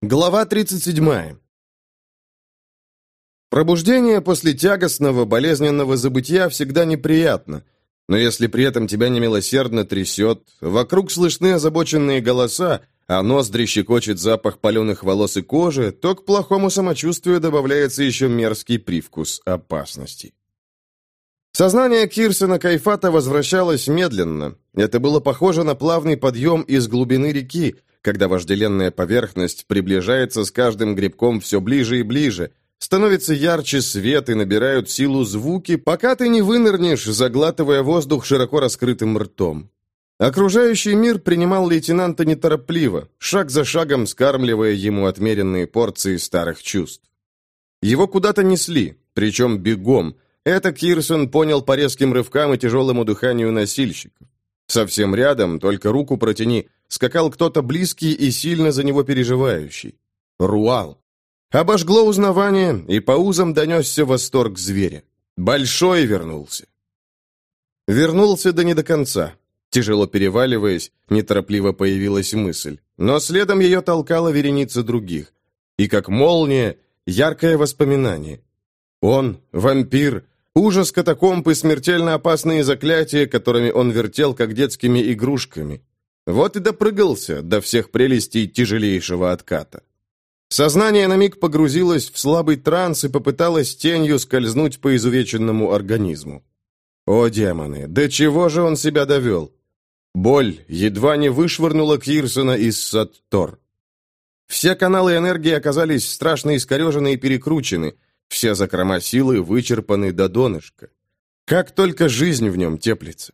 Глава 37. Пробуждение после тягостного, болезненного забытия всегда неприятно, но если при этом тебя немилосердно трясет, вокруг слышны озабоченные голоса, а ноздри щекочет запах паленых волос и кожи, то к плохому самочувствию добавляется еще мерзкий привкус опасности. Сознание Кирсона Кайфата возвращалось медленно. Это было похоже на плавный подъем из глубины реки, когда вожделенная поверхность приближается с каждым грибком все ближе и ближе, становится ярче свет и набирают силу звуки, пока ты не вынырнешь, заглатывая воздух широко раскрытым ртом. Окружающий мир принимал лейтенанта неторопливо, шаг за шагом скармливая ему отмеренные порции старых чувств. Его куда-то несли, причем бегом. Это Кирсон понял по резким рывкам и тяжелому дыханию носильщиков. Совсем рядом, только руку протяни, скакал кто-то близкий и сильно за него переживающий. Руал. Обожгло узнавание, и по узам донесся восторг зверя. Большой вернулся. Вернулся да не до конца. Тяжело переваливаясь, неторопливо появилась мысль, но следом ее толкала вереница других. И как молния, яркое воспоминание. Он, вампир, ужас катакомб и смертельно опасные заклятия, которыми он вертел, как детскими игрушками. Вот и допрыгался до всех прелестей тяжелейшего отката. Сознание на миг погрузилось в слабый транс и попыталось тенью скользнуть по изувеченному организму. О, демоны, до чего же он себя довел? Боль едва не вышвырнула Кирсона из Саттор. Все каналы энергии оказались страшно искорежены и перекручены, все закрома силы вычерпаны до донышка. Как только жизнь в нем теплится.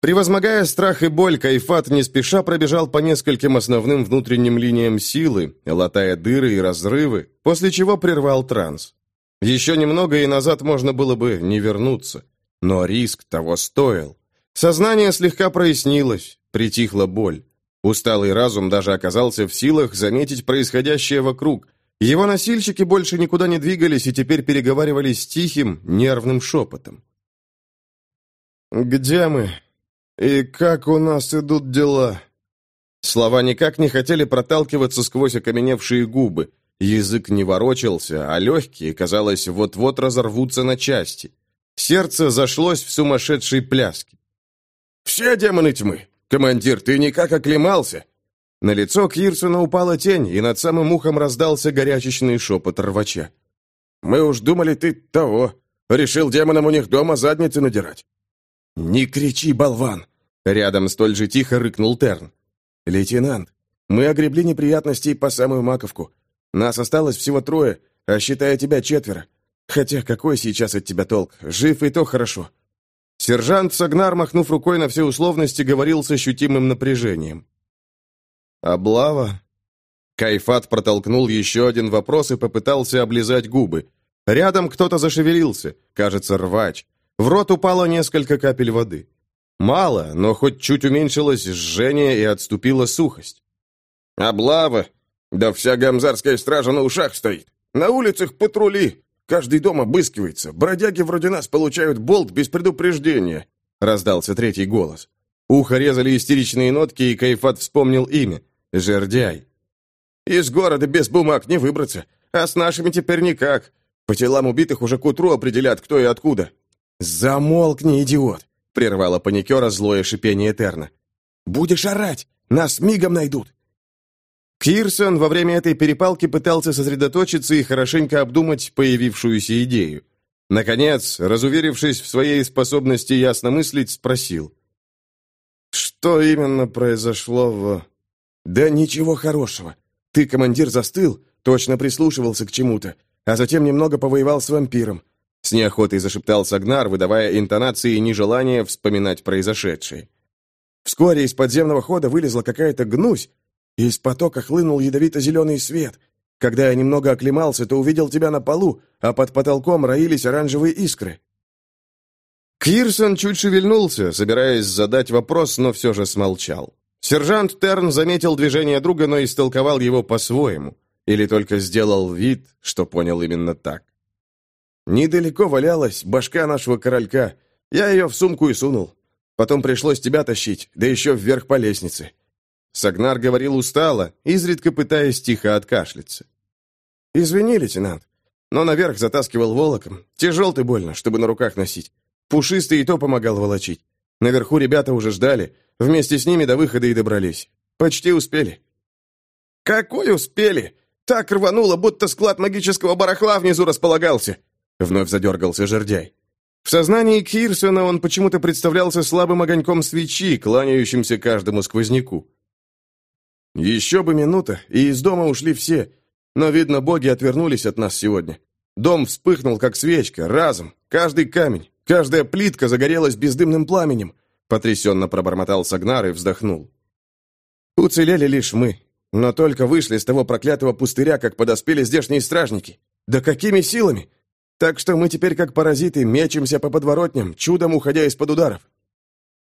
Превозмогая страх и боль, Кайфат не спеша пробежал по нескольким основным внутренним линиям силы, латая дыры и разрывы, после чего прервал транс. Еще немного, и назад можно было бы не вернуться. Но риск того стоил. Сознание слегка прояснилось, притихла боль. Усталый разум даже оказался в силах заметить происходящее вокруг. Его носильщики больше никуда не двигались и теперь переговаривались тихим, нервным шепотом. «Где мы?» «И как у нас идут дела?» Слова никак не хотели проталкиваться сквозь окаменевшие губы. Язык не ворочался, а легкие, казалось, вот-вот разорвутся на части. Сердце зашлось в сумасшедшей пляске. «Все демоны тьмы! Командир, ты никак оклемался!» На лицо Кирсона упала тень, и над самым ухом раздался горячечный шепот рвача. «Мы уж думали, ты того. Решил демонам у них дома задницы надирать». «Не кричи, болван! Рядом столь же тихо рыкнул Терн. «Лейтенант, мы огребли неприятностей по самую маковку. Нас осталось всего трое, а считая тебя четверо. Хотя какой сейчас от тебя толк? Жив и то хорошо». Сержант Сагнар, махнув рукой на все условности, говорил с ощутимым напряжением. «Облава?» Кайфат протолкнул еще один вопрос и попытался облизать губы. Рядом кто-то зашевелился, кажется, рвач. В рот упало несколько капель воды. Мало, но хоть чуть уменьшилось жжение и отступила сухость. «Облава! Да вся гамзарская стража на ушах стоит. На улицах патрули. Каждый дом обыскивается. Бродяги вроде нас получают болт без предупреждения», — раздался третий голос. Ухо резали истеричные нотки, и Кайфат вспомнил имя — Жердяй. «Из города без бумаг не выбраться, а с нашими теперь никак. По телам убитых уже к утру определят, кто и откуда». «Замолкни, идиот! — прервало паникера злое шипение Этерна. «Будешь орать! Нас мигом найдут!» Кирсон во время этой перепалки пытался сосредоточиться и хорошенько обдумать появившуюся идею. Наконец, разуверившись в своей способности ясно мыслить, спросил. «Что именно произошло в...» «Да ничего хорошего. Ты, командир, застыл, точно прислушивался к чему-то, а затем немного повоевал с вампиром. С неохотой зашептал Сагнар, выдавая интонации и нежелание вспоминать произошедшее. Вскоре из подземного хода вылезла какая-то гнусь, и из потока хлынул ядовито-зеленый свет. Когда я немного оклемался, то увидел тебя на полу, а под потолком роились оранжевые искры. Кирсон чуть шевельнулся, собираясь задать вопрос, но все же смолчал. Сержант Терн заметил движение друга, но истолковал его по-своему. Или только сделал вид, что понял именно так. Недалеко валялась башка нашего королька. Я ее в сумку и сунул. Потом пришлось тебя тащить, да еще вверх по лестнице. Сагнар говорил устало, изредка пытаясь тихо откашляться. «Извини, лейтенант, но наверх затаскивал волоком. Тяжел ты больно, чтобы на руках носить. Пушистый и то помогал волочить. Наверху ребята уже ждали. Вместе с ними до выхода и добрались. Почти успели». «Какой успели? Так рвануло, будто склад магического барахла внизу располагался!» Вновь задергался жердяй. В сознании Кирсона он почему-то представлялся слабым огоньком свечи, кланяющимся каждому сквозняку. Еще бы минута, и из дома ушли все. Но, видно, боги отвернулись от нас сегодня. Дом вспыхнул, как свечка, разом. Каждый камень, каждая плитка загорелась бездымным пламенем. Потрясенно пробормотал Сагнар и вздохнул. Уцелели лишь мы. Но только вышли с того проклятого пустыря, как подоспели здешние стражники. Да какими силами! Так что мы теперь, как паразиты, мечемся по подворотням, чудом уходя из-под ударов.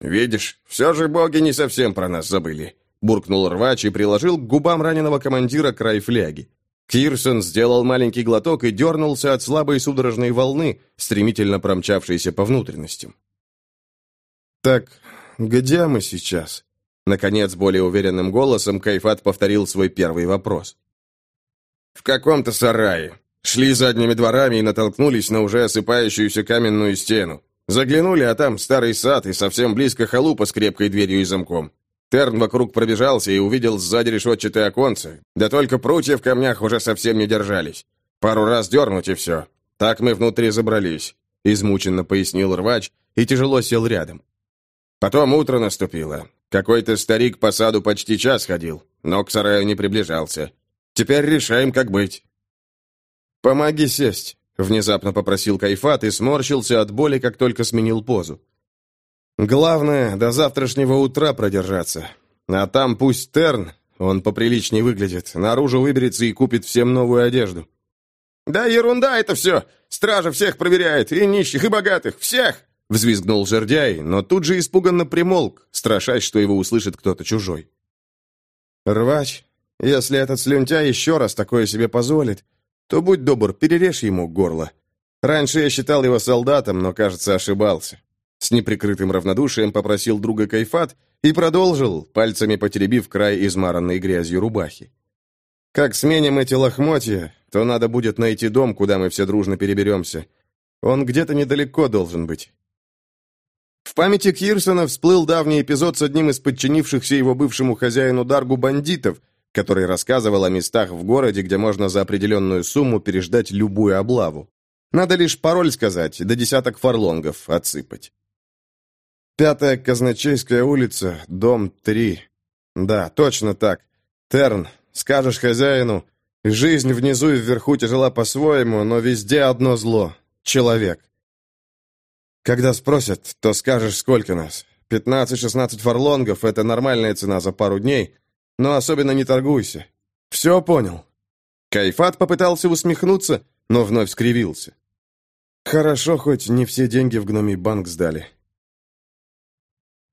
«Видишь, все же боги не совсем про нас забыли», буркнул рвач и приложил к губам раненого командира край фляги. Кирсон сделал маленький глоток и дернулся от слабой судорожной волны, стремительно промчавшейся по внутренностям. «Так, где мы сейчас?» Наконец, более уверенным голосом Кайфат повторил свой первый вопрос. «В каком-то сарае. Шли задними дворами и натолкнулись на уже осыпающуюся каменную стену. Заглянули, а там старый сад и совсем близко халупа с крепкой дверью и замком. Терн вокруг пробежался и увидел сзади решетчатые оконцы. Да только прутья в камнях уже совсем не держались. Пару раз дернуть и все. Так мы внутри забрались», — измученно пояснил рвач и тяжело сел рядом. Потом утро наступило. Какой-то старик по саду почти час ходил, но к сараю не приближался. Теперь решаем, как быть. «Помоги сесть», — внезапно попросил Кайфат и сморщился от боли, как только сменил позу. Главное, до завтрашнего утра продержаться. А там пусть Терн, он поприличней выглядит, наружу выберется и купит всем новую одежду. «Да ерунда это все! Стража всех проверяет, и нищих, и богатых, всех!» Взвизгнул жердяй, но тут же испуганно примолк, страшась, что его услышит кто-то чужой. «Рвач, если этот слюнтяй еще раз такое себе позволит, то будь добр, перережь ему горло. Раньше я считал его солдатом, но, кажется, ошибался. С неприкрытым равнодушием попросил друга Кайфат и продолжил, пальцами потеребив край измаранной грязью рубахи. «Как сменим эти лохмотья, то надо будет найти дом, куда мы все дружно переберемся. Он где-то недалеко должен быть». В памяти Кирсона всплыл давний эпизод с одним из подчинившихся его бывшему хозяину Даргу бандитов, который рассказывал о местах в городе, где можно за определенную сумму переждать любую облаву. Надо лишь пароль сказать, до десяток фарлонгов отсыпать. Пятая Казначейская улица, дом 3. Да, точно так. Терн, скажешь хозяину, жизнь внизу и вверху тяжела по-своему, но везде одно зло — человек. Когда спросят, то скажешь, сколько нас. 15-16 фарлонгов — это нормальная цена за пару дней, но особенно не торгуйся. Все понял. Кайфат попытался усмехнуться, но вновь скривился. Хорошо, хоть не все деньги в гномий банк сдали.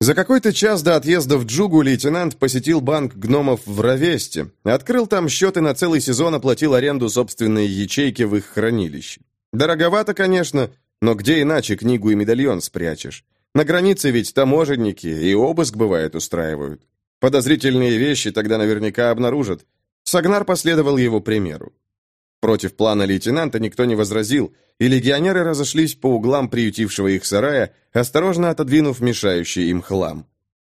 За какой-то час до отъезда в Джугу лейтенант посетил банк гномов в Равесте, открыл там счет и на целый сезон оплатил аренду собственной ячейки в их хранилище. Дороговато, конечно, но где иначе книгу и медальон спрячешь? На границе ведь таможенники и обыск, бывает, устраивают. Подозрительные вещи тогда наверняка обнаружат. Сагнар последовал его примеру. Против плана лейтенанта никто не возразил, и легионеры разошлись по углам приютившего их сарая, осторожно отодвинув мешающий им хлам.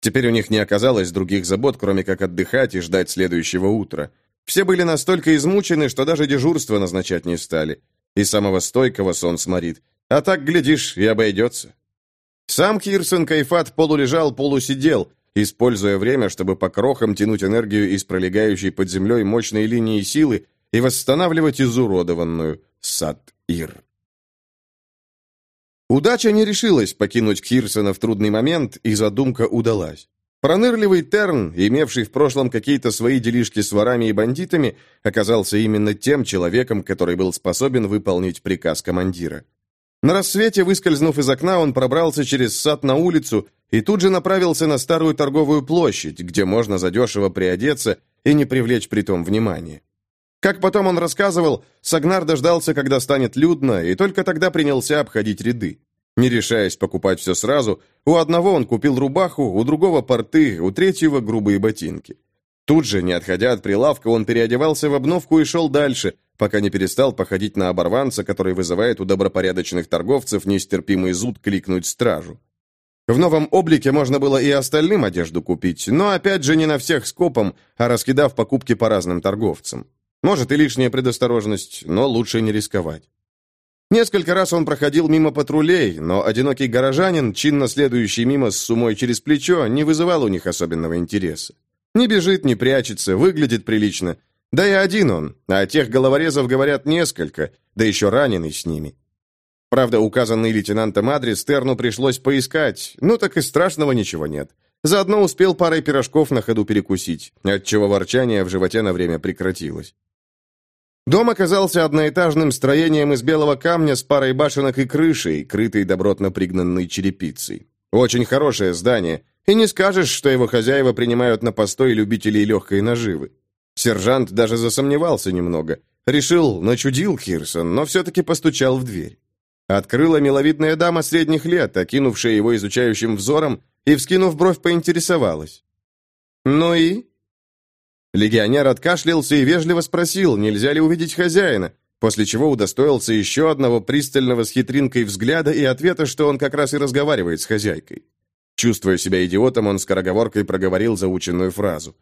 Теперь у них не оказалось других забот, кроме как отдыхать и ждать следующего утра. Все были настолько измучены, что даже дежурство назначать не стали. И самого стойкого сон сморит. А так, глядишь, и обойдется. Сам Кирсон Кайфат полулежал, полусидел, используя время, чтобы по крохам тянуть энергию из пролегающей под землей мощной линии силы и восстанавливать изуродованную Сад-Ир. Удача не решилась покинуть Кирсона в трудный момент, и задумка удалась. Пронырливый Терн, имевший в прошлом какие-то свои делишки с ворами и бандитами, оказался именно тем человеком, который был способен выполнить приказ командира. На рассвете, выскользнув из окна, он пробрался через сад на улицу и тут же направился на старую торговую площадь, где можно задешево приодеться и не привлечь притом внимания. Как потом он рассказывал, Сагнар дождался, когда станет людно, и только тогда принялся обходить ряды. Не решаясь покупать все сразу, у одного он купил рубаху, у другого порты, у третьего грубые ботинки. Тут же, не отходя от прилавка, он переодевался в обновку и шел дальше, пока не перестал походить на оборванца, который вызывает у добропорядочных торговцев нестерпимый зуд кликнуть стражу. В новом облике можно было и остальным одежду купить, но опять же не на всех скопом, а раскидав покупки по разным торговцам. Может и лишняя предосторожность, но лучше не рисковать. Несколько раз он проходил мимо патрулей, но одинокий горожанин, чинно следующий мимо с сумой через плечо, не вызывал у них особенного интереса. Не бежит, не прячется, выглядит прилично. Да и один он, а тех головорезов, говорят, несколько, да еще раненый с ними. Правда, указанный лейтенантом адрес Терну пришлось поискать, ну так и страшного ничего нет. Заодно успел парой пирожков на ходу перекусить, отчего ворчание в животе на время прекратилось. Дом оказался одноэтажным строением из белого камня с парой башенок и крышей, крытой добротно пригнанной черепицей. Очень хорошее здание, и не скажешь, что его хозяева принимают на постой любителей легкой наживы. Сержант даже засомневался немного. Решил, начудил Хирсон, но все-таки постучал в дверь. Открыла миловидная дама средних лет, окинувшая его изучающим взором, и, вскинув бровь, поинтересовалась. «Ну и?» Легионер откашлялся и вежливо спросил, нельзя ли увидеть хозяина, после чего удостоился еще одного пристального с хитринкой взгляда и ответа, что он как раз и разговаривает с хозяйкой. Чувствуя себя идиотом, он скороговоркой проговорил заученную фразу.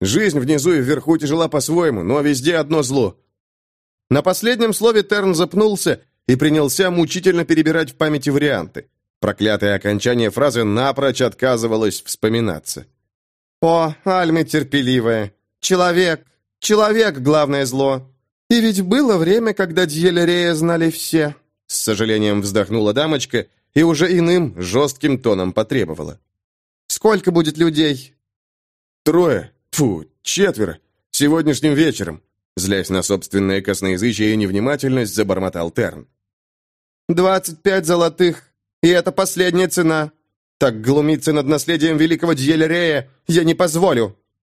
«Жизнь внизу и вверху тяжела по-своему, но везде одно зло». На последнем слове Терн запнулся и принялся мучительно перебирать в памяти варианты. Проклятое окончание фразы напрочь отказывалось вспоминаться. «О, Альма терпеливая! Человек! Человек — главное зло! И ведь было время, когда Дьелерея знали все!» С сожалением вздохнула дамочка и уже иным, жестким тоном потребовала. «Сколько будет людей?» «Трое. Фу, четверо. Сегодняшним вечером», злясь на собственное косноязычие и невнимательность, забормотал Терн. «Двадцать пять золотых, и это последняя цена. Так глумиться над наследием великого Дьелерея я не позволю!»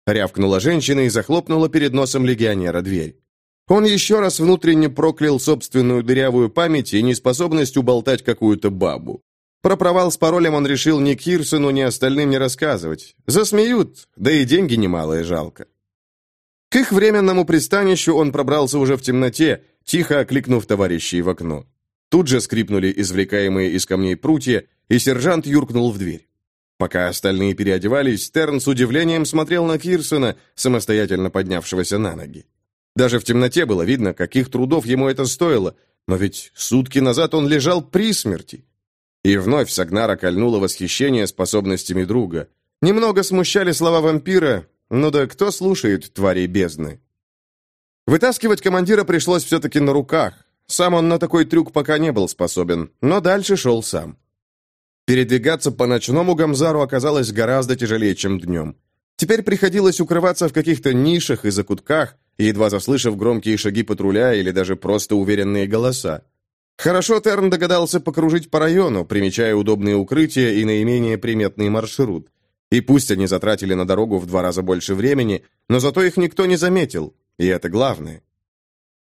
Рявкнула женщина и захлопнула перед носом легионера дверь. Он еще раз внутренне проклял собственную дырявую память и неспособность уболтать какую-то бабу. Про провал с паролем он решил ни Кирсону, ни остальным не рассказывать. Засмеют, да и деньги немалые жалко. К их временному пристанищу он пробрался уже в темноте, тихо окликнув товарищей в окно. Тут же скрипнули извлекаемые из камней прутья, и сержант юркнул в дверь. Пока остальные переодевались, Терн с удивлением смотрел на Кирсона, самостоятельно поднявшегося на ноги. Даже в темноте было видно, каких трудов ему это стоило, но ведь сутки назад он лежал при смерти. И вновь Сагнара кольнуло восхищение способностями друга. Немного смущали слова вампира, ну да кто слушает тварей бездны? Вытаскивать командира пришлось все-таки на руках, сам он на такой трюк пока не был способен, но дальше шел сам. Передвигаться по ночному Гамзару оказалось гораздо тяжелее, чем днем. Теперь приходилось укрываться в каких-то нишах и закутках, едва заслышав громкие шаги патруля или даже просто уверенные голоса. Хорошо Терн догадался покружить по району, примечая удобные укрытия и наименее приметный маршрут. И пусть они затратили на дорогу в два раза больше времени, но зато их никто не заметил, и это главное.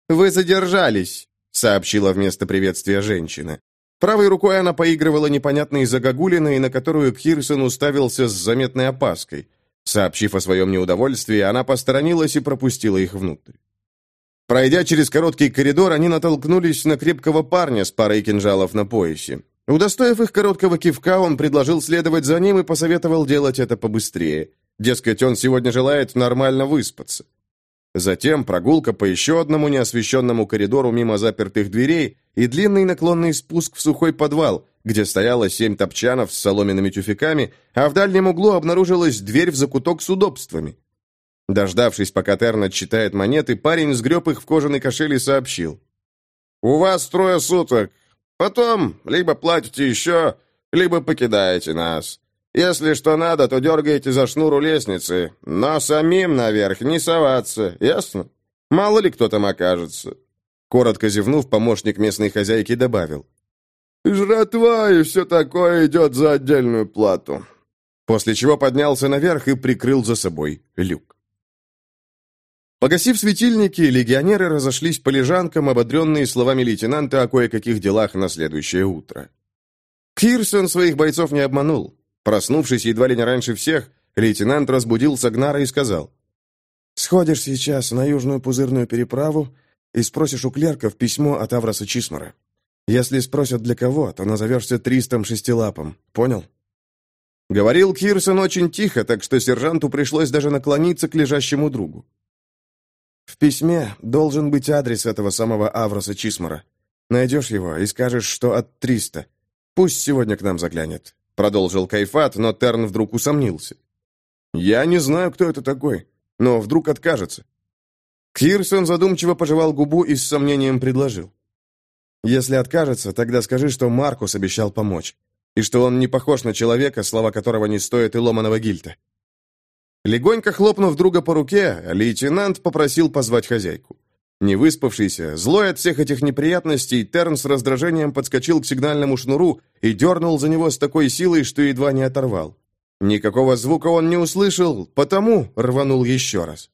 «Вы задержались», — сообщила вместо приветствия женщина. Правой рукой она поигрывала непонятной загогулиной, на которую Кирсон уставился с заметной опаской. Сообщив о своем неудовольствии, она посторонилась и пропустила их внутрь. Пройдя через короткий коридор, они натолкнулись на крепкого парня с парой кинжалов на поясе. Удостоив их короткого кивка, он предложил следовать за ним и посоветовал делать это побыстрее. Дескать, он сегодня желает нормально выспаться. Затем прогулка по еще одному неосвещенному коридору мимо запертых дверей и длинный наклонный спуск в сухой подвал, где стояло семь топчанов с соломенными тюфяками, а в дальнем углу обнаружилась дверь в закуток с удобствами. Дождавшись, пока Терн отчитает монеты, парень сгреб их в кожаный кошель и сообщил. «У вас трое суток. Потом либо платите еще, либо покидаете нас. Если что надо, то дергаете за шнуру лестницы, но самим наверх не соваться, ясно? Мало ли кто там окажется». Коротко зевнув, помощник местной хозяйки добавил. «Жратва и все такое идет за отдельную плату». После чего поднялся наверх и прикрыл за собой люк. Погасив светильники, легионеры разошлись по лежанкам, ободренные словами лейтенанта о кое-каких делах на следующее утро. Кирсон своих бойцов не обманул. Проснувшись едва ли не раньше всех, лейтенант разбудил Сагнара и сказал. «Сходишь сейчас на Южную Пузырную переправу и спросишь у клерков письмо от Авраса Чисмара. Если спросят для кого, то назовешься Тристом Шестилапом. Понял?» Говорил Кирсон очень тихо, так что сержанту пришлось даже наклониться к лежащему другу. «В письме должен быть адрес этого самого Авраса Чисмара. Найдешь его и скажешь, что от Триста. Пусть сегодня к нам заглянет», — продолжил Кайфат, но Терн вдруг усомнился. «Я не знаю, кто это такой, но вдруг откажется». Кирсон задумчиво пожевал губу и с сомнением предложил. «Если откажется, тогда скажи, что Маркус обещал помочь, и что он не похож на человека, слова которого не стоят и ломаного гильта». Легонько хлопнув друга по руке, лейтенант попросил позвать хозяйку. Не выспавшийся, злой от всех этих неприятностей, Терн с раздражением подскочил к сигнальному шнуру и дернул за него с такой силой, что едва не оторвал. Никакого звука он не услышал, потому рванул еще раз.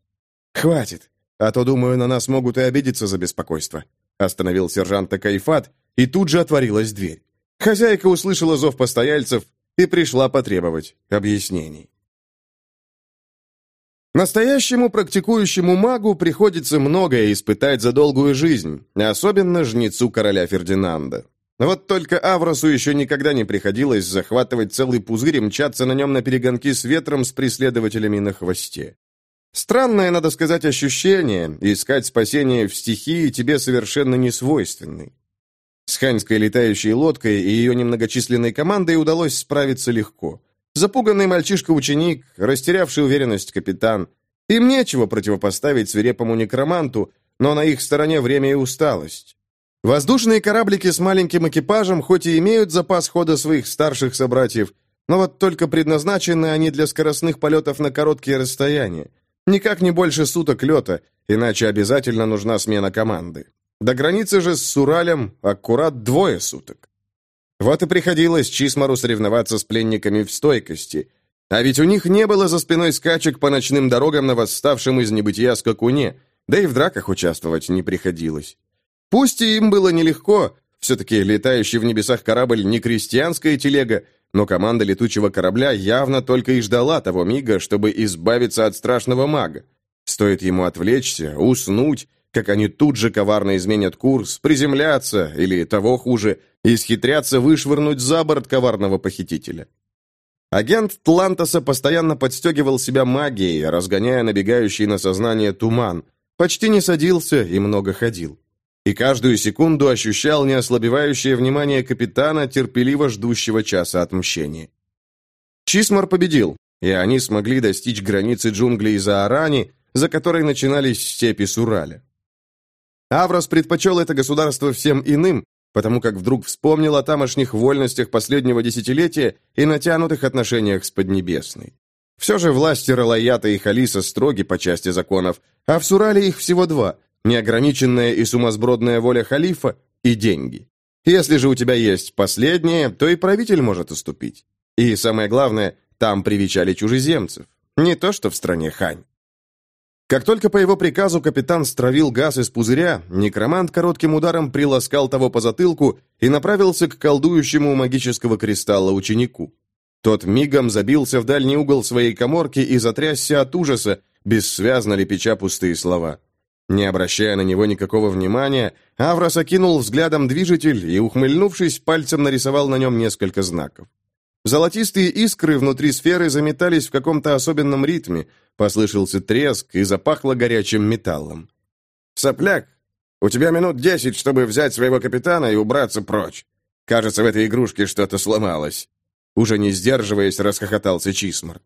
«Хватит, а то, думаю, на нас могут и обидеться за беспокойство», остановил сержанта Кайфат, и тут же отворилась дверь. Хозяйка услышала зов постояльцев и пришла потребовать объяснений. Настоящему практикующему магу приходится многое испытать за долгую жизнь, особенно жнецу короля Фердинанда. Вот только Авросу еще никогда не приходилось захватывать целый пузырь и мчаться на нем на перегонки с ветром с преследователями на хвосте. Странное, надо сказать, ощущение, искать спасение в стихии тебе совершенно не свойственной. С ханьской летающей лодкой и ее немногочисленной командой удалось справиться легко. Запуганный мальчишка-ученик, растерявший уверенность капитан. Им нечего противопоставить свирепому некроманту, но на их стороне время и усталость. Воздушные кораблики с маленьким экипажем хоть и имеют запас хода своих старших собратьев, но вот только предназначены они для скоростных полетов на короткие расстояния. Никак не больше суток лета, иначе обязательно нужна смена команды. До границы же с Суралем аккурат двое суток. Вот и приходилось Чисмару соревноваться с пленниками в стойкости. А ведь у них не было за спиной скачек по ночным дорогам на восставшем из небытия скакуне, да и в драках участвовать не приходилось. Пусть и им было нелегко, все-таки летающий в небесах корабль не крестьянская телега, но команда летучего корабля явно только и ждала того мига, чтобы избавиться от страшного мага. Стоит ему отвлечься, уснуть, как они тут же коварно изменят курс, приземляться или, того хуже, исхитрятся вышвырнуть за борт коварного похитителя. Агент Тлантоса постоянно подстегивал себя магией, разгоняя набегающий на сознание туман, почти не садился и много ходил. И каждую секунду ощущал неослабевающее внимание капитана, терпеливо ждущего часа отмщения. Чисмар победил, и они смогли достичь границы джунглей Заарани, за которой начинались степи Сураля. Аврос предпочел это государство всем иным, потому как вдруг вспомнил о тамошних вольностях последнего десятилетия и натянутых отношениях с Поднебесной. Все же власти Ралаята и Халиса строги по части законов, а в Сурале их всего два – неограниченная и сумасбродная воля халифа и деньги. Если же у тебя есть последнее, то и правитель может уступить. И самое главное, там привечали чужеземцев. Не то, что в стране Хань. Как только по его приказу капитан стравил газ из пузыря, некромант коротким ударом приласкал того по затылку и направился к колдующему магического кристалла ученику. Тот мигом забился в дальний угол своей коморки и затрясся от ужаса, бессвязно лепеча пустые слова. Не обращая на него никакого внимания, Аврос окинул взглядом движитель и, ухмыльнувшись, пальцем нарисовал на нем несколько знаков. Золотистые искры внутри сферы заметались в каком-то особенном ритме, послышался треск и запахло горячим металлом. «Сопляк, у тебя минут десять, чтобы взять своего капитана и убраться прочь. Кажется, в этой игрушке что-то сломалось». Уже не сдерживаясь, расхохотался Чисмар.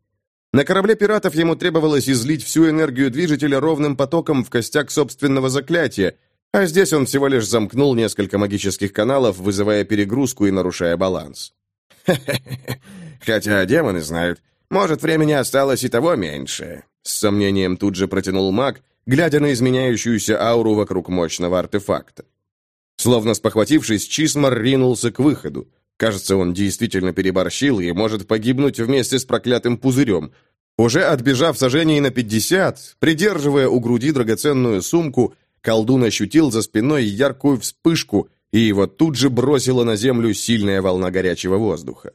На корабле пиратов ему требовалось излить всю энергию движителя ровным потоком в костяк собственного заклятия, а здесь он всего лишь замкнул несколько магических каналов, вызывая перегрузку и нарушая баланс. Хотя демоны знают, может, времени осталось и того меньше. С сомнением тут же протянул маг, глядя на изменяющуюся ауру вокруг мощного артефакта. Словно спохватившись, Чисмар ринулся к выходу. Кажется, он действительно переборщил и может погибнуть вместе с проклятым пузырем. Уже отбежав сожжений на пятьдесят, придерживая у груди драгоценную сумку, колдун ощутил за спиной яркую вспышку и его тут же бросила на землю сильная волна горячего воздуха.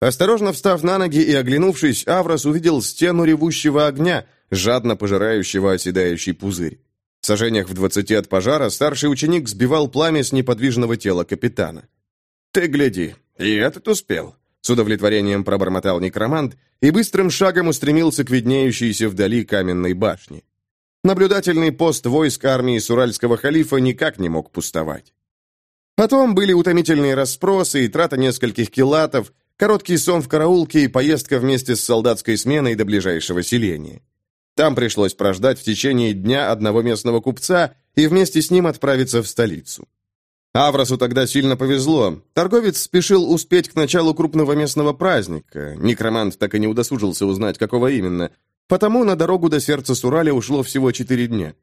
Осторожно встав на ноги и оглянувшись, Аврос увидел стену ревущего огня, жадно пожирающего оседающий пузырь. В сажениях в двадцати от пожара старший ученик сбивал пламя с неподвижного тела капитана. «Ты гляди, и этот успел», — с удовлетворением пробормотал некромант и быстрым шагом устремился к виднеющейся вдали каменной башне. Наблюдательный пост войск армии Суральского халифа никак не мог пустовать. Потом были утомительные расспросы и трата нескольких килатов, Короткий сон в караулке и поездка вместе с солдатской сменой до ближайшего селения. Там пришлось прождать в течение дня одного местного купца и вместе с ним отправиться в столицу. Авросу тогда сильно повезло. Торговец спешил успеть к началу крупного местного праздника. Некромант так и не удосужился узнать, какого именно. Потому на дорогу до сердца Сураля ушло всего четыре дня.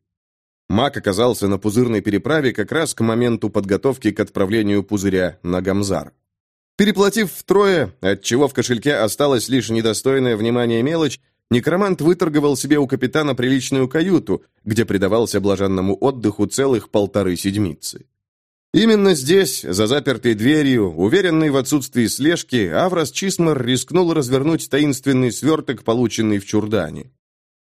Маг оказался на пузырной переправе как раз к моменту подготовки к отправлению пузыря на Гамзар. Переплатив втрое, отчего в кошельке осталась лишь недостойная внимания мелочь, некромант выторговал себе у капитана приличную каюту, где предавался блаженному отдыху целых полторы седмицы. Именно здесь, за запертой дверью, уверенный в отсутствии слежки, Аврос Чисмар рискнул развернуть таинственный сверток, полученный в чурдане.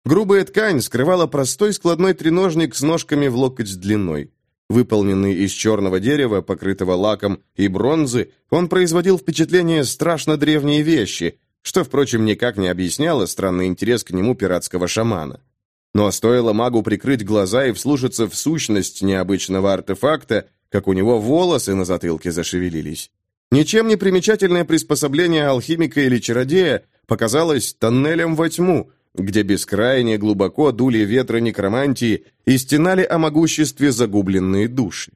Грубая ткань скрывала простой складной треножник с ножками в локоть длиной. Выполненный из черного дерева, покрытого лаком и бронзы, он производил впечатление страшно древней вещи, что, впрочем, никак не объясняло странный интерес к нему пиратского шамана. Но стоило магу прикрыть глаза и вслушаться в сущность необычного артефакта, как у него волосы на затылке зашевелились. Ничем не примечательное приспособление алхимика или чародея показалось тоннелем во тьму, где бескрайне глубоко дули ветры некромантии и стенали о могуществе загубленные души.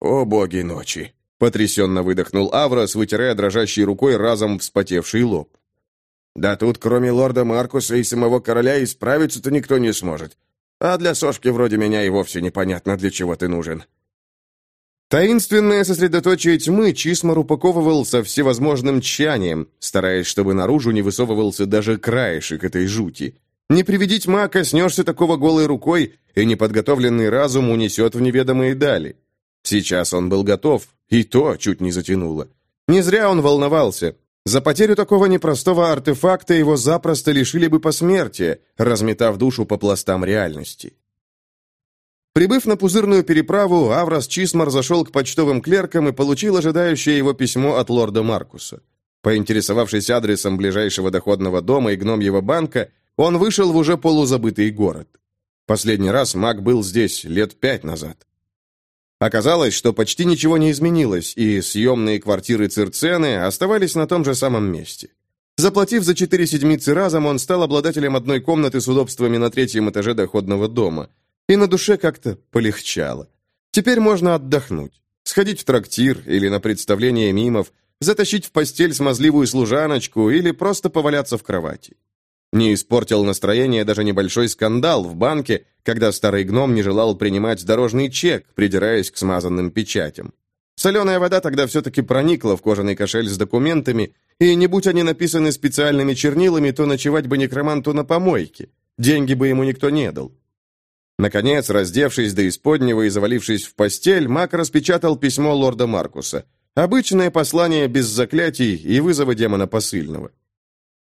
«О боги ночи!» — потрясенно выдохнул Аврос, вытирая дрожащей рукой разом вспотевший лоб. «Да тут, кроме лорда Маркуса и самого короля, исправиться-то никто не сможет. А для сошки вроде меня и вовсе непонятно, для чего ты нужен. Таинственное сосредоточие тьмы Чисмар упаковывал со всевозможным тщанием, стараясь, чтобы наружу не высовывался даже краешек этой жути. Не приведи тьма, коснешься такого голой рукой, и неподготовленный разум унесет в неведомые дали. Сейчас он был готов, и то чуть не затянуло. Не зря он волновался. За потерю такого непростого артефакта его запросто лишили бы посмертия, разметав душу по пластам реальности. Прибыв на пузырную переправу, Аврос Чисмар зашел к почтовым клеркам и получил ожидающее его письмо от лорда Маркуса. Поинтересовавшись адресом ближайшего доходного дома и гномьего банка, он вышел в уже полузабытый город. Последний раз маг был здесь лет пять назад. Оказалось, что почти ничего не изменилось, и съемные квартиры Цирцены оставались на том же самом месте. Заплатив за четыре седмицы разом, он стал обладателем одной комнаты с удобствами на третьем этаже доходного дома – и на душе как-то полегчало. Теперь можно отдохнуть, сходить в трактир или на представление мимов, затащить в постель смазливую служаночку или просто поваляться в кровати. Не испортил настроение даже небольшой скандал в банке, когда старый гном не желал принимать дорожный чек, придираясь к смазанным печатям. Соленая вода тогда все-таки проникла в кожаный кошель с документами, и не будь они написаны специальными чернилами, то ночевать бы некроманту на помойке. Деньги бы ему никто не дал. Наконец, раздевшись до исподнего и завалившись в постель, Мак распечатал письмо лорда Маркуса. Обычное послание без заклятий и вызова демона посыльного.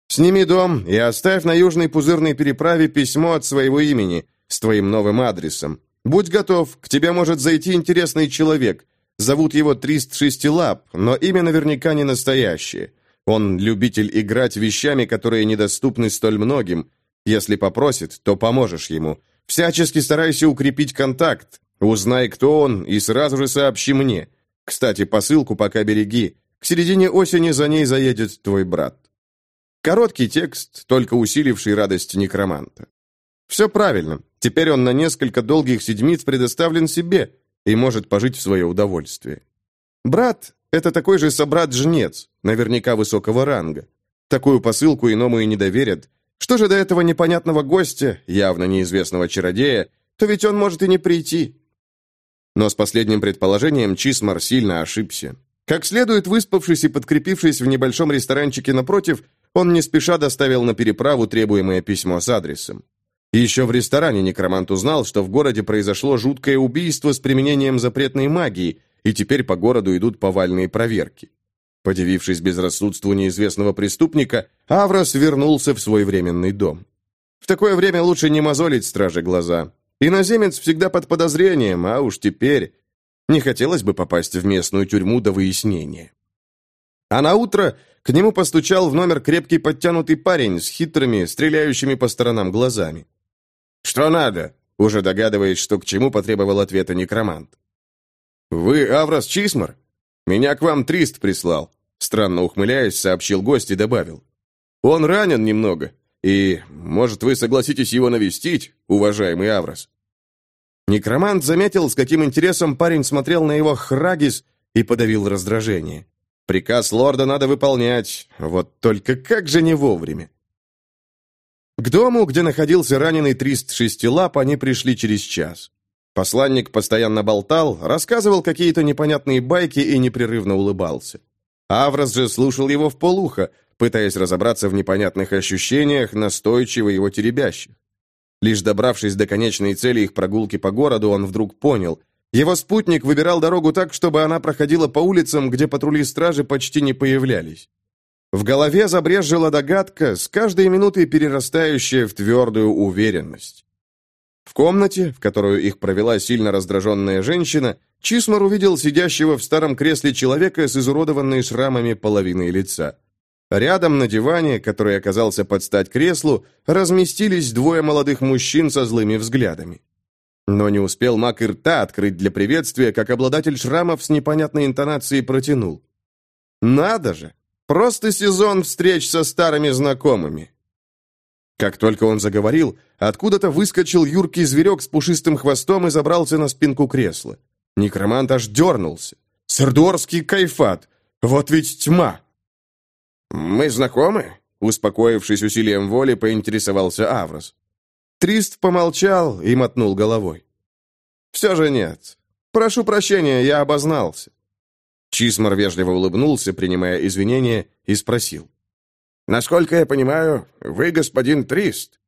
«Сними дом и оставь на южной пузырной переправе письмо от своего имени с твоим новым адресом. Будь готов, к тебе может зайти интересный человек. Зовут его Трист Шестилап, но имя наверняка не настоящее. Он любитель играть вещами, которые недоступны столь многим. Если попросит, то поможешь ему». Всячески старайся укрепить контакт. Узнай, кто он, и сразу же сообщи мне. Кстати, посылку пока береги. К середине осени за ней заедет твой брат. Короткий текст, только усиливший радость некроманта. Все правильно. Теперь он на несколько долгих седмиц предоставлен себе и может пожить в свое удовольствие. Брат — это такой же собрат-жнец, наверняка высокого ранга. Такую посылку иному и не доверят, что же до этого непонятного гостя, явно неизвестного чародея, то ведь он может и не прийти. Но с последним предположением Чисмар сильно ошибся. Как следует выспавшись и подкрепившись в небольшом ресторанчике напротив, он не спеша доставил на переправу требуемое письмо с адресом. Еще в ресторане некромант узнал, что в городе произошло жуткое убийство с применением запретной магии, и теперь по городу идут повальные проверки. Подивившись безрассудству неизвестного преступника, Аврос вернулся в свой временный дом. В такое время лучше не мозолить страже глаза. Иноземец всегда под подозрением, а уж теперь не хотелось бы попасть в местную тюрьму до выяснения. А на утро к нему постучал в номер крепкий подтянутый парень с хитрыми, стреляющими по сторонам глазами. «Что надо?» уже догадываясь, что к чему потребовал ответа некромант. «Вы Аврос Чисмар? Меня к вам Трист прислал», странно ухмыляясь, сообщил гость и добавил. «Он ранен немного, и, может, вы согласитесь его навестить, уважаемый Аврос?» Некромант заметил, с каким интересом парень смотрел на его храгис и подавил раздражение. Приказ лорда надо выполнять, вот только как же не вовремя. К дому, где находился раненый Трист Шестилап, они пришли через час. Посланник постоянно болтал, рассказывал какие-то непонятные байки и непрерывно улыбался. Аврос же слушал его в полухо, пытаясь разобраться в непонятных ощущениях, настойчиво его теребящих. Лишь добравшись до конечной цели их прогулки по городу, он вдруг понял. Его спутник выбирал дорогу так, чтобы она проходила по улицам, где патрули стражи почти не появлялись. В голове забрежжила догадка, с каждой минутой перерастающая в твердую уверенность. В комнате, в которую их провела сильно раздраженная женщина, Чисмар увидел сидящего в старом кресле человека с изуродованной шрамами половиной лица. Рядом на диване, который оказался под стать креслу, разместились двое молодых мужчин со злыми взглядами. Но не успел маг и рта открыть для приветствия, как обладатель шрамов с непонятной интонацией протянул. «Надо же! Просто сезон встреч со старыми знакомыми. Как только он заговорил, откуда-то выскочил юркий зверек с пушистым хвостом и забрался на спинку кресла. Некромант аж дернулся. Сардуорский кайфат! Вот ведь тьма! «Мы знакомы?» Успокоившись усилием воли, поинтересовался Аврос. Трист помолчал и мотнул головой. «Все же нет. Прошу прощения, я обознался. Чисмар вежливо улыбнулся, принимая извинения, и спросил. «Насколько я понимаю, вы господин Трист?»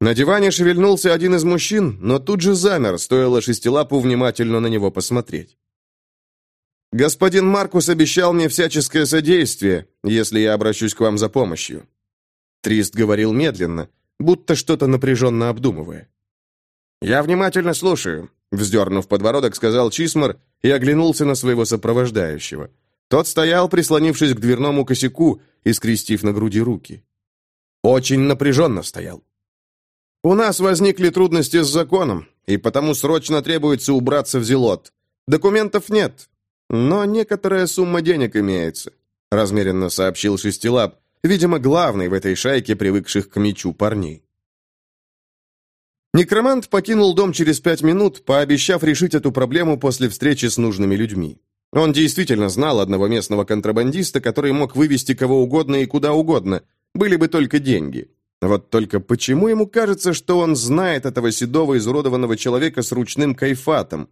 На диване шевельнулся один из мужчин, но тут же замер, стоило шестилапу внимательно на него посмотреть. «Господин Маркус обещал мне всяческое содействие, если я обращусь к вам за помощью». Трист говорил медленно, будто что-то напряженно обдумывая. «Я внимательно слушаю. Вздернув подбородок, сказал Чисмар и оглянулся на своего сопровождающего. Тот стоял, прислонившись к дверному косяку и скрестив на груди руки. Очень напряженно стоял. «У нас возникли трудности с законом, и потому срочно требуется убраться в Зелот. Документов нет, но некоторая сумма денег имеется», размеренно сообщил Шестилап, видимо, главный в этой шайке привыкших к мечу парней. Некромант покинул дом через пять минут, пообещав решить эту проблему после встречи с нужными людьми. Он действительно знал одного местного контрабандиста, который мог вывести кого угодно и куда угодно, были бы только деньги. Вот только почему ему кажется, что он знает этого седого изуродованного человека с ручным кайфатом?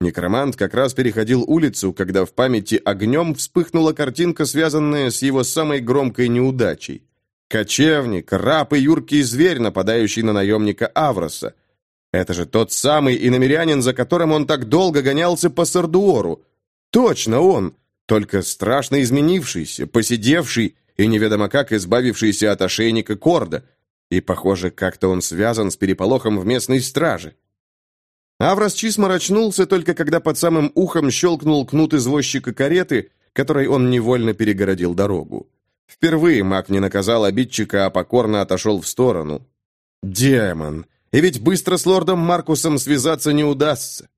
Некромант как раз переходил улицу, когда в памяти огнем вспыхнула картинка, связанная с его самой громкой неудачей. Кочевник, раб и юркий зверь, нападающий на наемника Авроса. Это же тот самый иномерянин, за которым он так долго гонялся по Сардуору. Точно он, только страшно изменившийся, посидевший и неведомо как избавившийся от ошейника Корда. И, похоже, как-то он связан с переполохом в местной страже. Аврос Чисмар очнулся только когда под самым ухом щелкнул кнут извозчика кареты, которой он невольно перегородил дорогу. Впервые маг не наказал обидчика, а покорно отошел в сторону. Демон! И ведь быстро с лордом Маркусом связаться не удастся.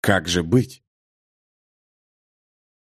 Как же быть?